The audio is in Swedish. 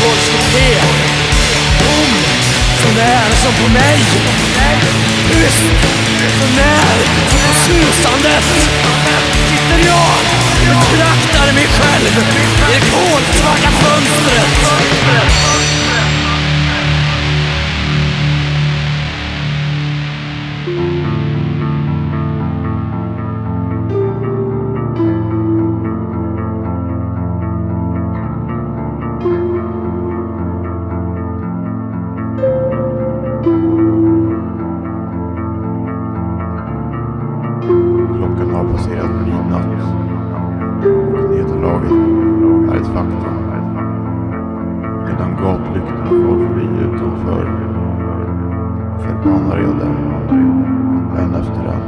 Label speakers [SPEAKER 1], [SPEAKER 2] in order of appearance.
[SPEAKER 1] Folk vår succé Tom, sånär som på mig. Tyst, sånär som på susandet Sitter jag och betraktar mig själv i det kolsvarta fönstret.
[SPEAKER 2] Faktum. Medan gatlyktorna far förbi utanför förbannar jag dem en efter en.